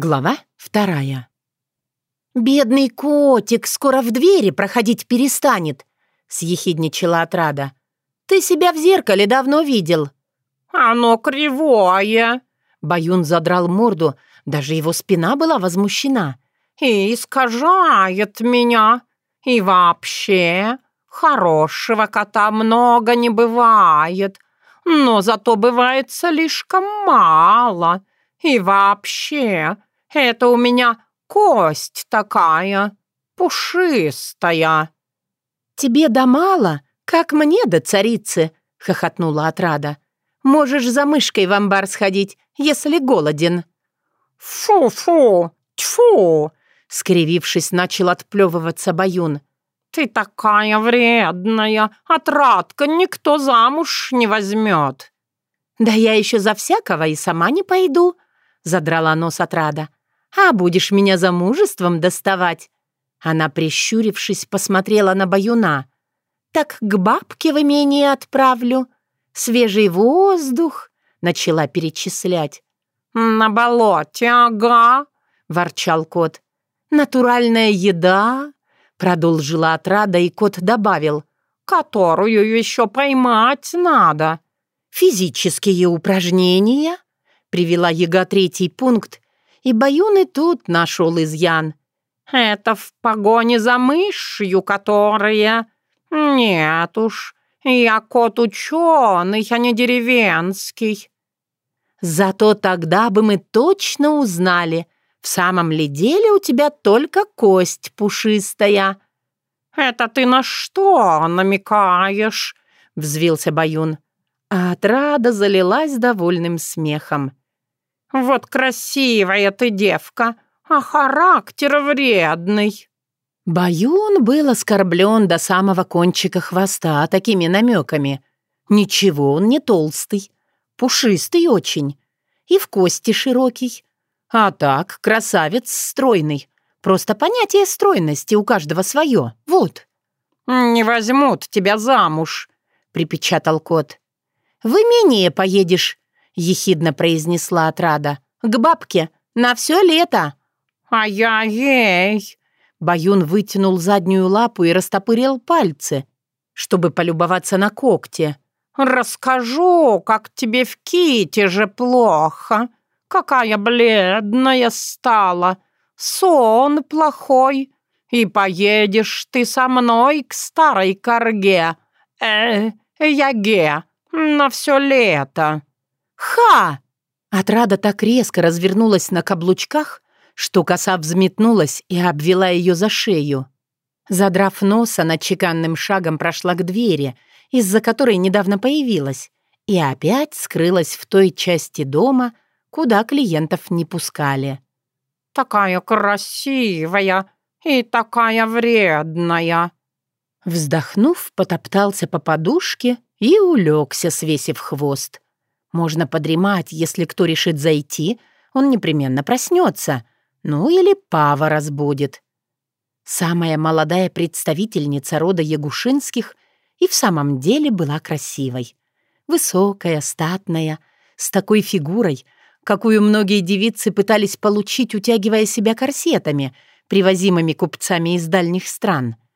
Глава вторая. «Бедный котик скоро в двери проходить перестанет», — съехидничала отрада. «Ты себя в зеркале давно видел». «Оно кривое», — Баюн задрал морду, даже его спина была возмущена. «И искажает меня. И вообще, хорошего кота много не бывает, но зато бывает слишком мало. И вообще, это у меня кость такая, пушистая». «Тебе да мало, как мне до царицы», — хохотнула отрада. «Можешь за мышкой в амбар сходить, если голоден». «Фу-фу, тьфу!» — скривившись, начал отплевываться Баюн. «Ты такая вредная, отрадка никто замуж не возьмет». «Да я еще за всякого и сама не пойду», — задрала нос от рада. «А будешь меня замужеством доставать?» Она, прищурившись, посмотрела на Баюна. «Так к бабке в имение отправлю. Свежий воздух», — начала перечислять. «На болоте, ага», — ворчал кот. «Натуральная еда», — продолжила отрада, и кот добавил. «Которую еще поймать надо». «Физические упражнения», Привела Яга третий пункт, и Баюн и тут нашел изъян. «Это в погоне за мышью, которая...» «Нет уж, я кот ученый, а не деревенский». «Зато тогда бы мы точно узнали, в самом ли деле у тебя только кость пушистая». «Это ты на что намекаешь?» — взвился Баюн. А отрада залилась довольным смехом. «Вот красивая ты девка, а характер вредный». Баюн был оскорблен до самого кончика хвоста такими намеками. Ничего, он не толстый, пушистый очень и в кости широкий. А так, красавец стройный. Просто понятие стройности у каждого свое. Вот. «Не возьмут тебя замуж», — припечатал кот. «В имение поедешь», — ехидно произнесла отрада. «К бабке. На все лето». «Ай-яй-ей!» Баюн вытянул заднюю лапу и растопырил пальцы, чтобы полюбоваться на когти. «Расскажу, как тебе в Ките же плохо. Какая бледная стала. Сон плохой. И поедешь ты со мной к старой корге. Э, яге на все лето». «Ха!» Отрада так резко развернулась на каблучках, что коса взметнулась и обвела ее за шею. Задрав нос, она чеканным шагом прошла к двери, из-за которой недавно появилась, и опять скрылась в той части дома, куда клиентов не пускали. «Такая красивая и такая вредная!» Вздохнув, потоптался по подушке и улегся, свесив хвост. Можно подремать, если кто решит зайти, он непременно проснется. Ну или пава разбудит. Самая молодая представительница рода Ягушинских и в самом деле была красивой. Высокая, статная, с такой фигурой, какую многие девицы пытались получить, утягивая себя корсетами, привозимыми купцами из дальних стран —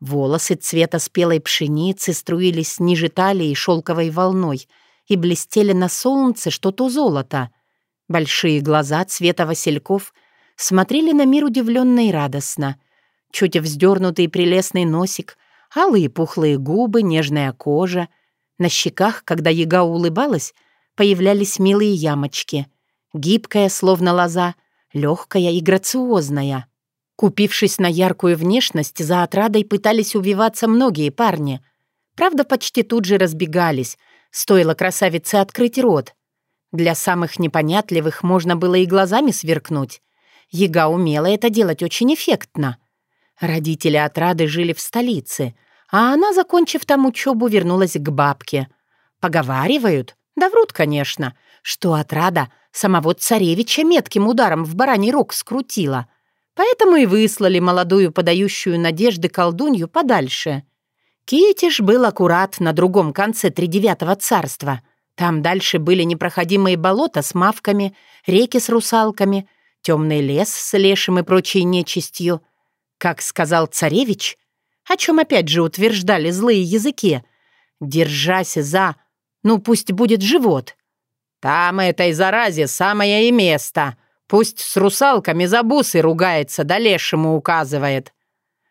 Волосы цвета спелой пшеницы струились ниже талии шелковой волной и блестели на солнце, что то золото. Большие глаза цвета васильков смотрели на мир удивленно и радостно. Чуть вздернутый прелестный носик, алые пухлые губы, нежная кожа. На щеках, когда яга улыбалась, появлялись милые ямочки. Гибкая, словно лоза, легкая и грациозная. Купившись на яркую внешность, за отрадой пытались увиваться многие парни. Правда, почти тут же разбегались, стоило красавице открыть рот. Для самых непонятливых можно было и глазами сверкнуть. Яга умела это делать очень эффектно. Родители отрады жили в столице, а она, закончив там учебу, вернулась к бабке. Поговаривают, да врут, конечно, что отрада самого царевича метким ударом в бараний рог скрутила — Поэтому и выслали молодую, подающую надежды колдунью подальше. Китиш был аккурат на другом конце тридевятого царства. Там дальше были непроходимые болота с мавками, реки с русалками, темный лес с лешим и прочей нечистью. Как сказал царевич, о чем опять же утверждали злые языки, держась за, ну пусть будет живот. Там этой заразе самое и место. Пусть с русалками за бусы ругается, да лешему указывает.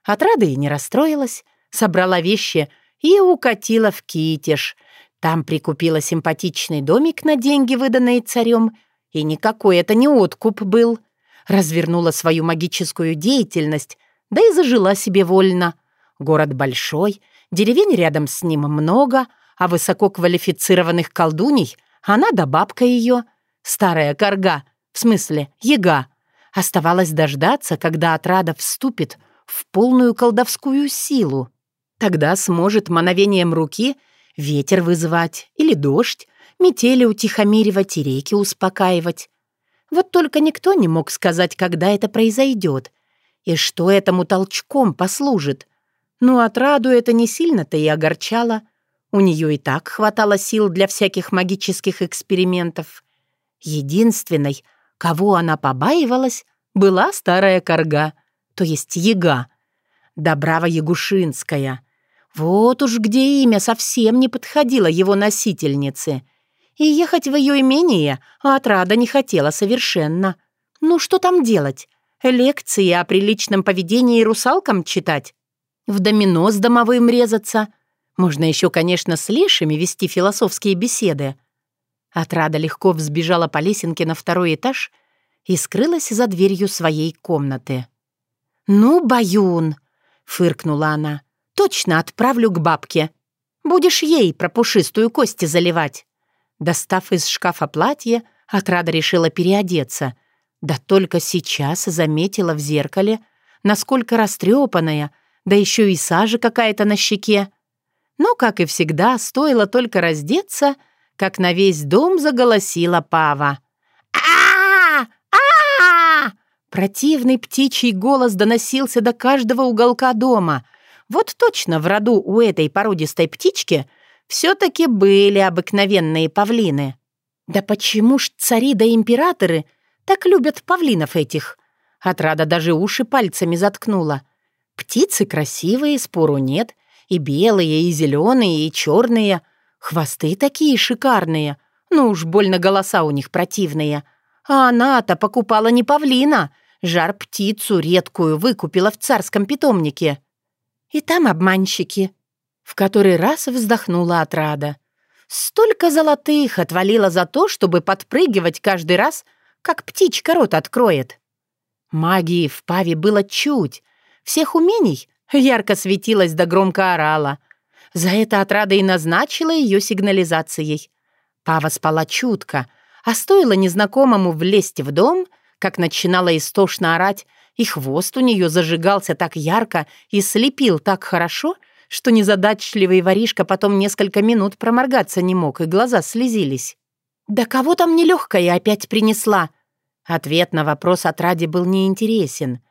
От рады и не расстроилась, собрала вещи и укатила в Китеж. Там прикупила симпатичный домик на деньги, выданные царем, и никакой это не откуп был. Развернула свою магическую деятельность, да и зажила себе вольно. Город большой, деревень рядом с ним много, а высококвалифицированных колдуней она да бабка ее, старая корга, в смысле яга. Оставалось дождаться, когда отрада вступит в полную колдовскую силу. Тогда сможет мановением руки ветер вызывать или дождь, метели утихомиривать и реки успокаивать. Вот только никто не мог сказать, когда это произойдет и что этому толчком послужит. Но отраду это не сильно-то и огорчало. У нее и так хватало сил для всяких магических экспериментов. Единственной, кого она побаивалась, была старая корга, то есть яга, Добрава Ягушинская. Вот уж где имя совсем не подходило его носительнице. И ехать в ее имение отрада не хотела совершенно. Ну что там делать? Лекции о приличном поведении русалкам читать? В домино с домовым резаться? Можно еще, конечно, с лешими вести философские беседы. Отрада легко взбежала по лесенке на второй этаж и скрылась за дверью своей комнаты. «Ну, Баюн!» — фыркнула она. «Точно отправлю к бабке. Будешь ей про пушистую кости заливать». Достав из шкафа платье, Отрада решила переодеться — да только сейчас заметила в зеркале, насколько растрепанная, да еще и сажа какая-то на щеке. Но, как и всегда, стоило только раздеться, как на весь дом заголосила Пава. а а Противный птичий голос доносился до каждого уголка дома. Вот точно в роду у этой породистой птички все-таки были обыкновенные павлины. Да почему ж цари да императоры — так любят павлинов этих. Отрада даже уши пальцами заткнула. Птицы красивые, спору нет. И белые, и зеленые, и черные. Хвосты такие шикарные. Ну уж больно голоса у них противные. А она-то покупала не павлина. Жар-птицу редкую выкупила в царском питомнике. И там обманщики. В который раз вздохнула отрада. Столько золотых отвалила за то, чтобы подпрыгивать каждый раз — как птичка рот откроет. Магии в Паве было чуть. Всех умений ярко светилась да громко орала. За это отрада и назначила ее сигнализацией. Пава спала чутко, а стоило незнакомому влезть в дом, как начинала истошно орать, и хвост у нее зажигался так ярко и слепил так хорошо, что незадачливый воришка потом несколько минут проморгаться не мог, и глаза слезились. «Да кого там нелегкая опять принесла?» Ответ на вопрос от Ради был неинтересен.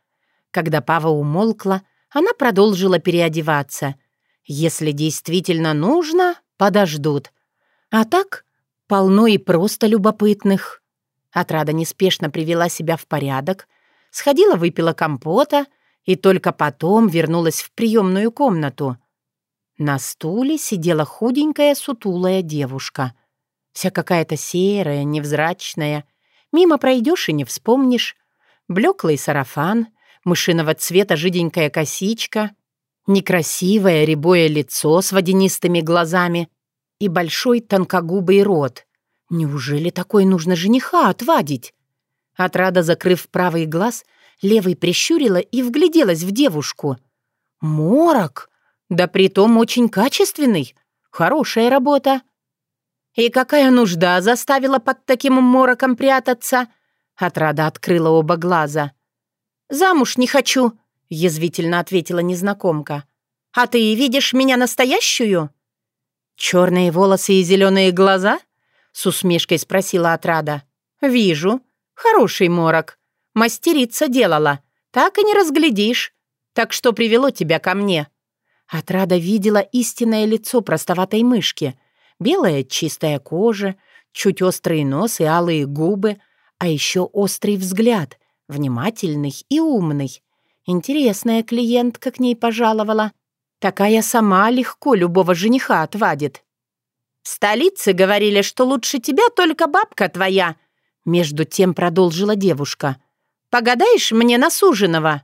Когда Пава умолкла, она продолжила переодеваться. Если действительно нужно, подождут. А так полно и просто любопытных. Отрада неспешно привела себя в порядок, сходила выпила компота и только потом вернулась в приемную комнату. На стуле сидела худенькая сутулая девушка — Вся какая-то серая, невзрачная. Мимо пройдешь и не вспомнишь. Блеклый сарафан, мышиного цвета жиденькая косичка, некрасивое рябое лицо с водянистыми глазами и большой тонкогубый рот. Неужели такой нужно жениха отвадить? Отрада, закрыв правый глаз, левый прищурила и вгляделась в девушку. Морок! Да притом очень качественный. Хорошая работа. «И какая нужда заставила под таким мороком прятаться?» Отрада открыла оба глаза. «Замуж не хочу», — язвительно ответила незнакомка. «А ты видишь меня настоящую?» «Черные волосы и зеленые глаза?» — с усмешкой спросила Отрада. «Вижу. Хороший морок. Мастерица делала. Так и не разглядишь. Так что привело тебя ко мне?» Отрада видела истинное лицо простоватой мышки — Белая чистая кожа, чуть острый нос и алые губы, а еще острый взгляд, Внимательный и умный. Интересная клиентка к ней пожаловала. Такая сама легко любого жениха отвадит. «В столице говорили, что лучше тебя только бабка твоя», между тем продолжила девушка. «Погадаешь мне на суженого?»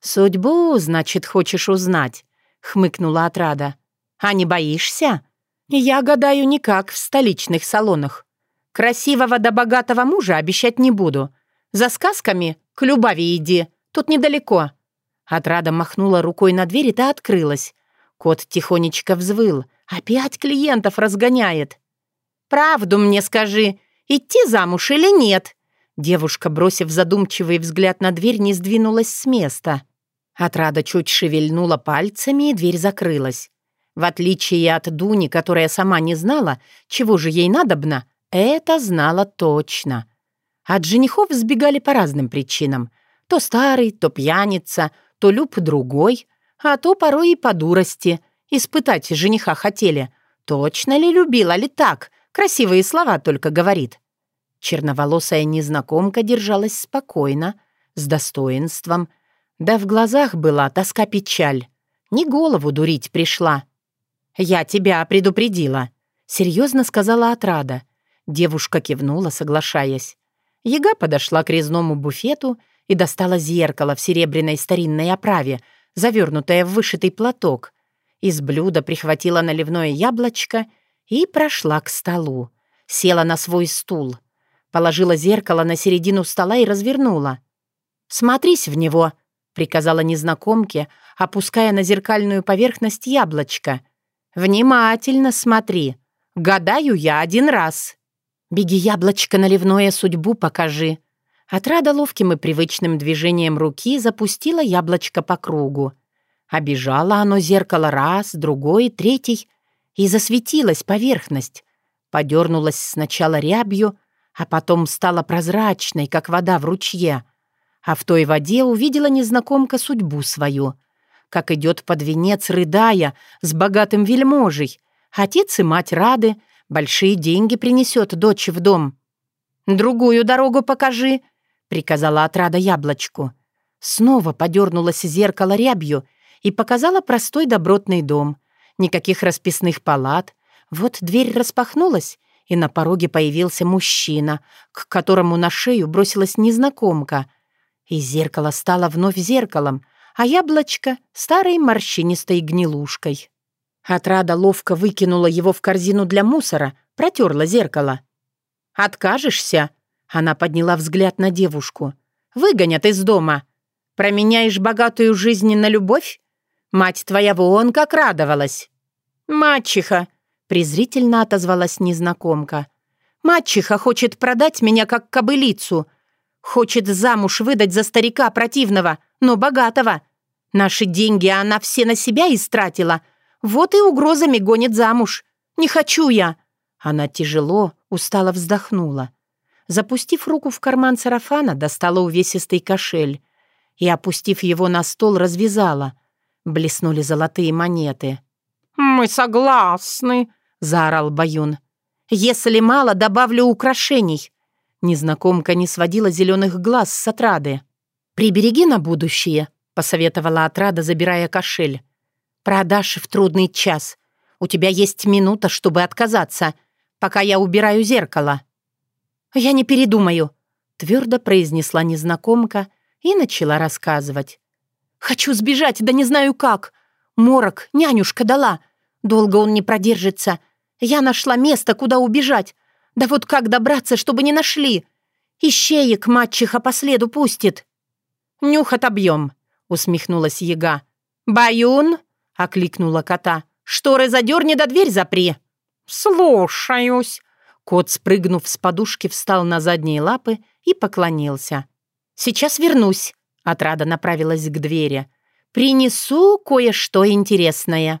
«Судьбу, значит, хочешь узнать», — хмыкнула отрада. «А не боишься?» «Я гадаю никак в столичных салонах. Красивого да богатого мужа обещать не буду. За сказками к Любави иди, тут недалеко». Отрада махнула рукой на дверь, и та открылась. Кот тихонечко взвыл. «Опять клиентов разгоняет». «Правду мне скажи, идти замуж или нет?» Девушка, бросив задумчивый взгляд на дверь, не сдвинулась с места. Отрада чуть шевельнула пальцами, и дверь закрылась. В отличие от Дуни, которая сама не знала, чего же ей надобно, это знала точно. От женихов сбегали по разным причинам. То старый, то пьяница, то люб другой, а то порой и по дурости. Испытать жениха хотели. Точно ли любила ли так? Красивые слова только говорит. Черноволосая незнакомка держалась спокойно, с достоинством. Да в глазах была тоска-печаль. Не голову дурить пришла. «Я тебя предупредила», — серьезно сказала отрада. Девушка кивнула, соглашаясь. Яга подошла к резному буфету и достала зеркало в серебряной старинной оправе, завернутое в вышитый платок. Из блюда прихватила наливное яблочко и прошла к столу. Села на свой стул. Положила зеркало на середину стола и развернула. «Смотрись в него», — приказала незнакомке, опуская на зеркальную поверхность яблочко — «Внимательно смотри. Гадаю я один раз. Беги, яблочко наливное, судьбу покажи». Отрада ловким и привычным движением руки запустила яблочко по кругу. Обежало оно зеркало раз, другой, третий, и засветилась поверхность. Подернулась сначала рябью, а потом стала прозрачной, как вода в ручье. А в той воде увидела незнакомка судьбу свою как идет под венец, рыдая, с богатым вельможей. Отец и мать рады, большие деньги принесет дочь в дом. «Другую дорогу покажи», — приказала отрада яблочку. Снова подернулось зеркало рябью и показала простой добротный дом. Никаких расписных палат. Вот дверь распахнулась, и на пороге появился мужчина, к которому на шею бросилась незнакомка. И зеркало стало вновь зеркалом, а яблочко — старой морщинистой гнилушкой. Отрада ловко выкинула его в корзину для мусора, протерла зеркало. «Откажешься?» — она подняла взгляд на девушку. «Выгонят из дома. Променяешь богатую жизнь на любовь? Мать твоя вон как радовалась!» «Мачеха!» — презрительно отозвалась незнакомка. «Мачеха хочет продать меня как кобылицу. Хочет замуж выдать за старика противного, но богатого. Наши деньги она все на себя истратила. Вот и угрозами гонит замуж. Не хочу я». Она тяжело, устало вздохнула. Запустив руку в карман сарафана, достала увесистый кошель и, опустив его на стол, развязала. Блеснули золотые монеты. «Мы согласны», — заорал Баюн. «Если мало, добавлю украшений». Незнакомка не сводила зеленых глаз с отрады. «Прибереги на будущее», — посоветовала отрада, забирая кошель. «Продашь в трудный час. У тебя есть минута, чтобы отказаться, пока я убираю зеркало». «Я не передумаю», — твердо произнесла незнакомка и начала рассказывать. «Хочу сбежать, да не знаю как. Морок нянюшка дала. Долго он не продержится. Я нашла место, куда убежать. Да вот как добраться, чтобы не нашли? Ищеек мачеха по следу пустит». «Нюх отобьем», — усмехнулась яга. «Баюн!» — окликнула кота. «Шторы задерни да дверь запри!» «Слушаюсь!» Кот, спрыгнув с подушки, встал на задние лапы и поклонился. «Сейчас вернусь», — отрада направилась к двери. «Принесу кое-что интересное».